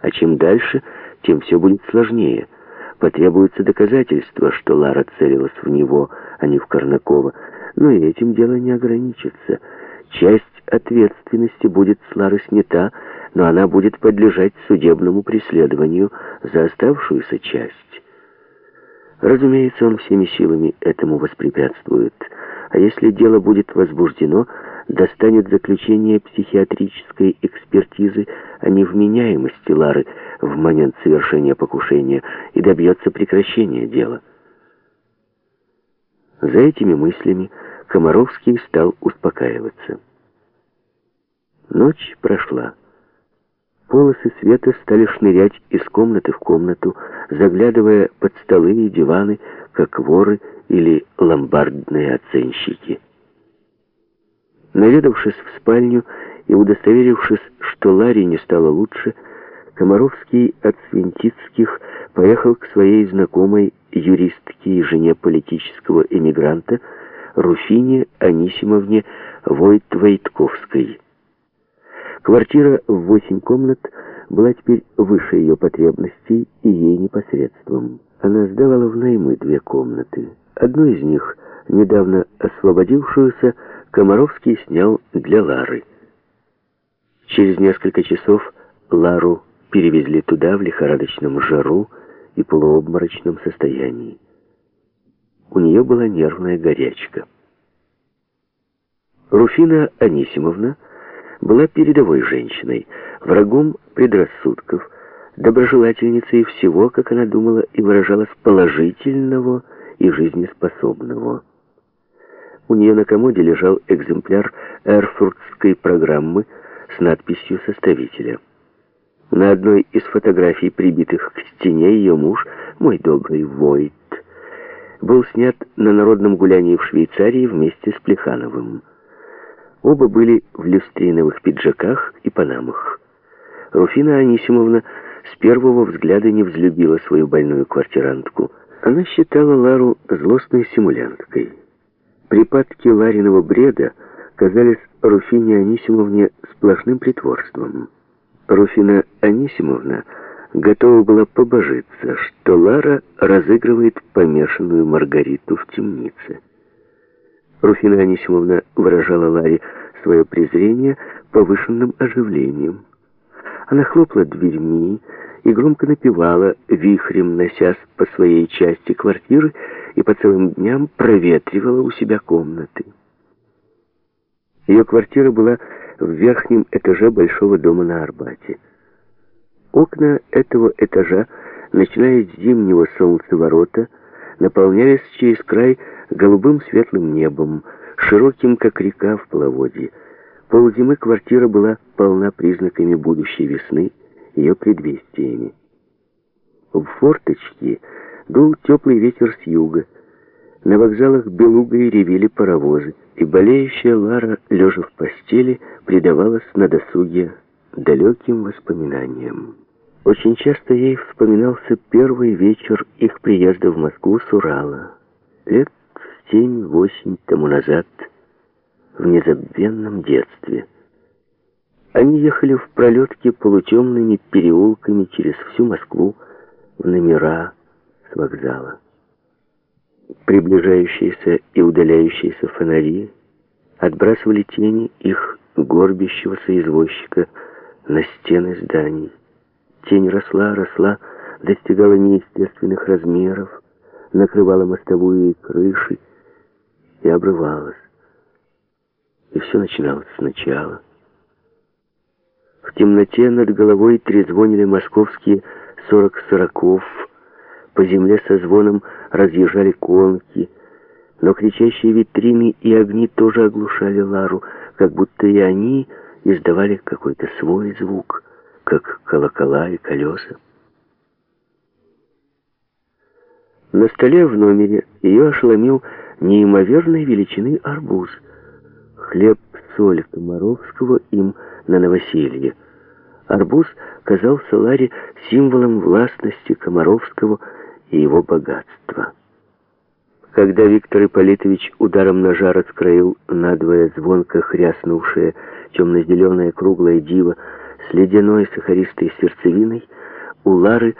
А чем дальше, тем все будет сложнее. Потребуется доказательство, что Лара целилась в него, а не в Корнакова. Но и этим дело не ограничится. Часть ответственности будет с Лары снята, но она будет подлежать судебному преследованию за оставшуюся часть. Разумеется, он всеми силами этому воспрепятствует. А если дело будет возбуждено, достанет заключение психиатрической экспертизы о невменяемости Лары в момент совершения покушения и добьется прекращения дела. За этими мыслями Комаровский стал успокаиваться. Ночь прошла. Полосы света стали шнырять из комнаты в комнату, заглядывая под столы и диваны, как воры или ломбардные оценщики. Наведавшись в спальню и удостоверившись, что Ларри не стало лучше, Комаровский от Свинтицких поехал к своей знакомой юристке и жене политического эмигранта Руфине Анисимовне Войт-Войтковской. Квартира в восемь комнат была теперь выше ее потребностей и ей непосредством. Она сдавала в наймы две комнаты. Одну из них, недавно освободившуюся, Комаровский снял для Лары. Через несколько часов Лару перевезли туда в лихорадочном жару и полуобморочном состоянии. У нее была нервная горячка. Руфина Анисимовна была передовой женщиной, врагом предрассудков, доброжелательницей всего, как она думала и выражалась, положительного и жизнеспособного. У нее на комоде лежал экземпляр эрфуртской программы с надписью составителя. На одной из фотографий, прибитых к стене, ее муж, мой добрый Войт, был снят на народном гулянии в Швейцарии вместе с Плехановым. Оба были в люстриновых пиджаках и панамах. Руфина Анисимовна с первого взгляда не взлюбила свою больную квартирантку. Она считала Лару злостной симулянткой. Припадки Лариного бреда казались Руфине Анисимовне сплошным притворством. Руфина Анисимовна готова была побожиться, что Лара разыгрывает помешанную Маргариту в темнице. Руфина Анисимовна выражала Ларе свое презрение повышенным оживлением. Она хлопала дверьми и громко напевала, вихрем носясь по своей части квартиры и по целым дням проветривала у себя комнаты. Ее квартира была в верхнем этаже большого дома на Арбате. Окна этого этажа, начиная с зимнего солнцеворота, наполнялись через край голубым светлым небом, широким, как река в половодье. Ползимы квартира была полна признаками будущей весны, ее предвестиями. В форточке дул теплый ветер с юга. На вокзалах белугой ревели паровозы, и болеющая Лара, лежа в постели, предавалась на досуге далеким воспоминаниям. Очень часто ей вспоминался первый вечер их приезда в Москву с Урала. Лет семь-восемь тому назад, в незабвенном детстве. Они ехали в пролетке полутемными переулками через всю Москву в номера с вокзала. Приближающиеся и удаляющиеся фонари отбрасывали тени их горбящегося извозчика на стены зданий. Тень росла, росла, достигала неестественных размеров, накрывала мостовую и крыши, и обрывалась. И все начиналось сначала. В темноте над головой трезвонили московские сорок сороков, по земле со звоном разъезжали конки, но кричащие витрины и огни тоже оглушали Лару, как будто и они издавали какой-то свой звук, как колокола и колеса. На столе в номере ее ошеломил неимоверной величины арбуз. Хлеб-соль Комаровского им на новоселье. Арбуз казался Ларе символом властности Комаровского и его богатства. Когда Виктор Ипполитович ударом ножа раскроил надвое звонко хряснувшее темно-зеленое круглое диво с ледяной сахаристой сердцевиной, у Лары